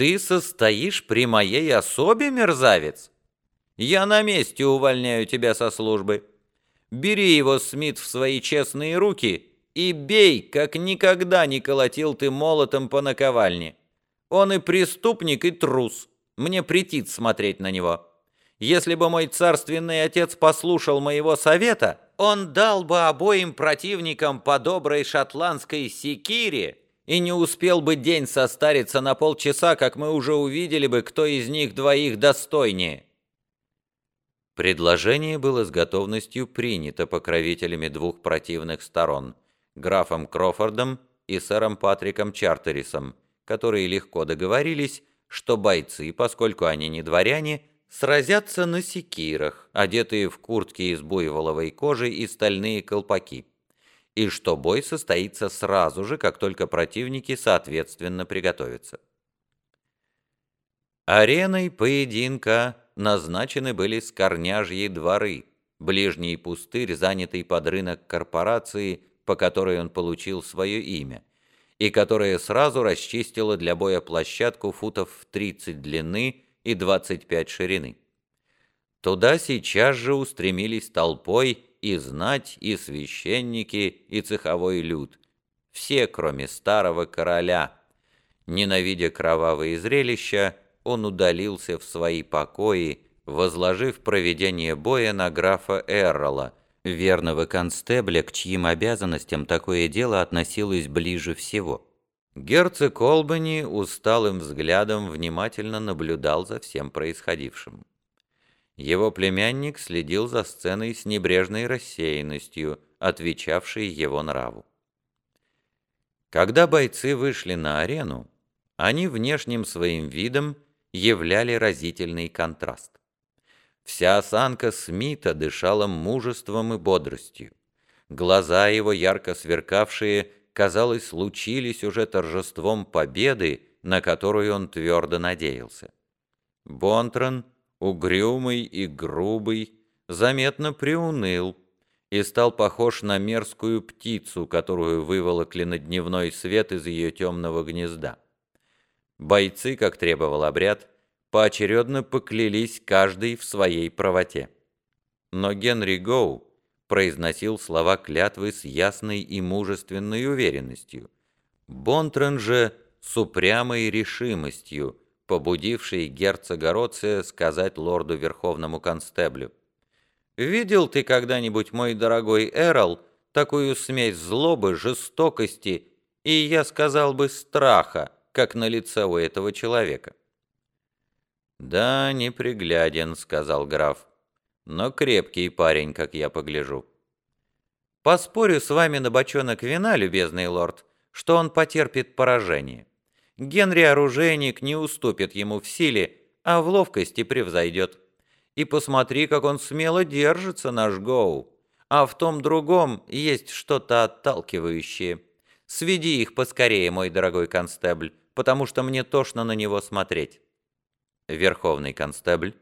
Ты состоишь при моей особе, мерзавец? Я на месте увольняю тебя со службы. Бери его, Смит, в свои честные руки и бей, как никогда не колотил ты молотом по наковальне. Он и преступник, и трус. Мне претит смотреть на него. Если бы мой царственный отец послушал моего совета, он дал бы обоим противникам по доброй шотландской секире и не успел бы день состариться на полчаса, как мы уже увидели бы, кто из них двоих достойнее. Предложение было с готовностью принято покровителями двух противных сторон, графом Крофордом и сэром Патриком Чартерисом, которые легко договорились, что бойцы, поскольку они не дворяне, сразятся на секирах, одетые в куртки из буйволовой кожи и стальные колпаки, и что бой состоится сразу же, как только противники соответственно приготовятся. Ареной поединка назначены были скорняжьи дворы, ближний пустырь, занятый под рынок корпорации, по которой он получил свое имя, и которая сразу расчистила для боя площадку футов в 30 длины и 25 ширины. Туда сейчас же устремились толпой и знать, и священники, и цеховой люд, все, кроме старого короля. Ненавидя кровавые зрелища, он удалился в свои покои, возложив проведение боя на графа Эррола, верного констебля, к чьим обязанностям такое дело относилось ближе всего. Герцог Олбани усталым взглядом внимательно наблюдал за всем происходившим. Его племянник следил за сценой с небрежной рассеянностью, отвечавшей его нраву. Когда бойцы вышли на арену, они внешним своим видом являли разительный контраст. Вся осанка Смита дышала мужеством и бодростью. Глаза его, ярко сверкавшие, казалось, лучились уже торжеством победы, на которую он твердо надеялся. Бонтран, угрюмый и грубый, заметно приуныл и стал похож на мерзкую птицу, которую выволокли на дневной свет из ее темного гнезда. Бойцы, как требовал обряд, поочередно поклялись каждый в своей правоте. Но Генри Гоу произносил слова клятвы с ясной и мужественной уверенностью. Бонтрен же с упрямой решимостью, побудивший герцога Роция сказать лорду Верховному Констеблю. «Видел ты когда-нибудь, мой дорогой Эрл, такую смесь злобы, жестокости и, я сказал бы, страха, как на лице у этого человека. «Да, непригляден», — сказал граф, — «но крепкий парень, как я погляжу». «Поспорю с вами на бочонок вина, любезный лорд, что он потерпит поражение. Генри Оружейник не уступит ему в силе, а в ловкости превзойдет. И посмотри, как он смело держится, наш Гоу. А в том другом есть что-то отталкивающее. Сведи их поскорее, мой дорогой констебль, потому что мне тошно на него смотреть». Верховный констебль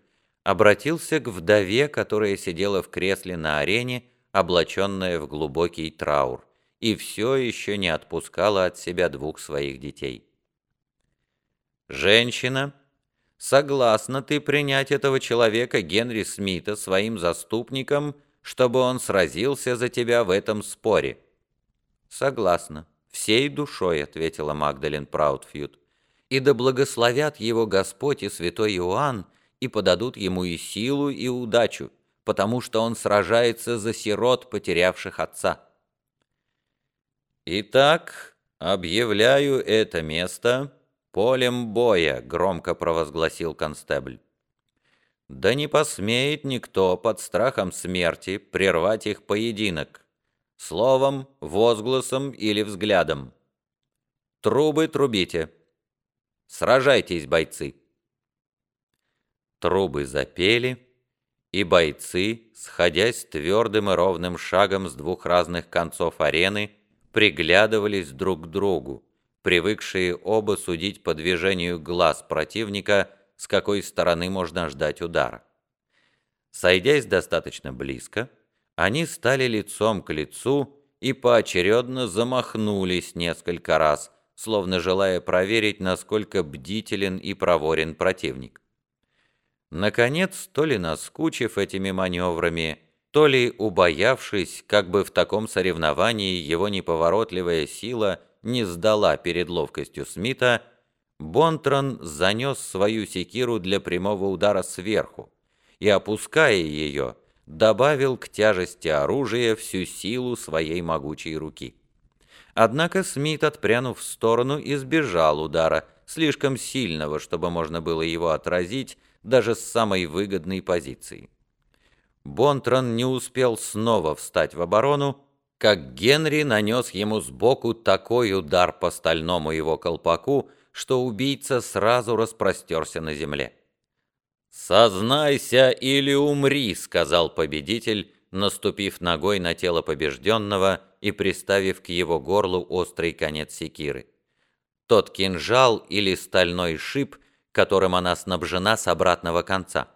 обратился к вдове, которая сидела в кресле на арене, облаченная в глубокий траур, и все еще не отпускала от себя двух своих детей. «Женщина, согласна ты принять этого человека, Генри Смита, своим заступником, чтобы он сразился за тебя в этом споре?» «Согласна», «Всей душой», — ответила Магдалин Праудфьюд, «и да благословят его Господь и святой Иоанн, и подадут ему и силу, и удачу, потому что он сражается за сирот, потерявших отца». «Итак, объявляю это место полем боя», — громко провозгласил констебль. «Да не посмеет никто под страхом смерти прервать их поединок» словом, возгласом или взглядом. Трубы трубите. Сражайтесь, бойцы. Трубы запели, и бойцы, сходясь твердым и ровным шагом с двух разных концов арены, приглядывались друг к другу, привыкшие оба судить по движению глаз противника, с какой стороны можно ждать удара. Сойдясь достаточно близко, они стали лицом к лицу и поочередно замахнулись несколько раз, словно желая проверить, насколько бдителен и проворен противник. Наконец, то ли наскучив этими маневрами, то ли убоявшись, как бы в таком соревновании его неповоротливая сила не сдала перед ловкостью Смита, Бонтрон занес свою секиру для прямого удара сверху и, опуская ее, добавил к тяжести оружия всю силу своей могучей руки. Однако Смит, отпрянув в сторону, избежал удара, слишком сильного, чтобы можно было его отразить даже с самой выгодной позиции. Бонтрон не успел снова встать в оборону, как Генри нанес ему сбоку такой удар по стальному его колпаку, что убийца сразу распростерся на земле. «Сознайся или умри», — сказал победитель, наступив ногой на тело побежденного и приставив к его горлу острый конец секиры. Тот кинжал или стальной шип, которым она снабжена с обратного конца.